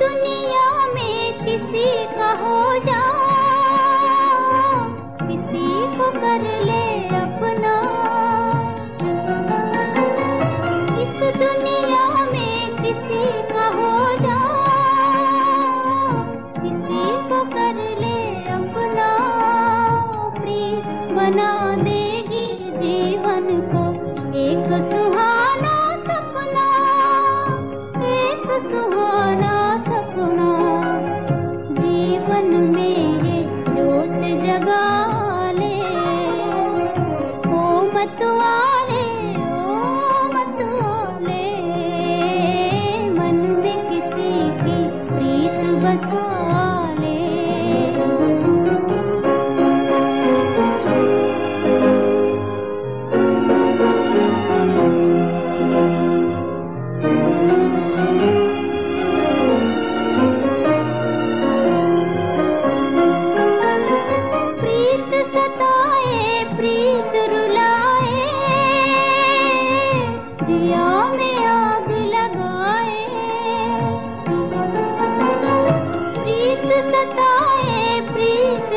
दुनिया में किसी का हो जा किसी को कर ले अपना इस दुनिया में किसी का हो कर ले अपना बना देगी जीवन को, एक बतवा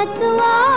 मतवा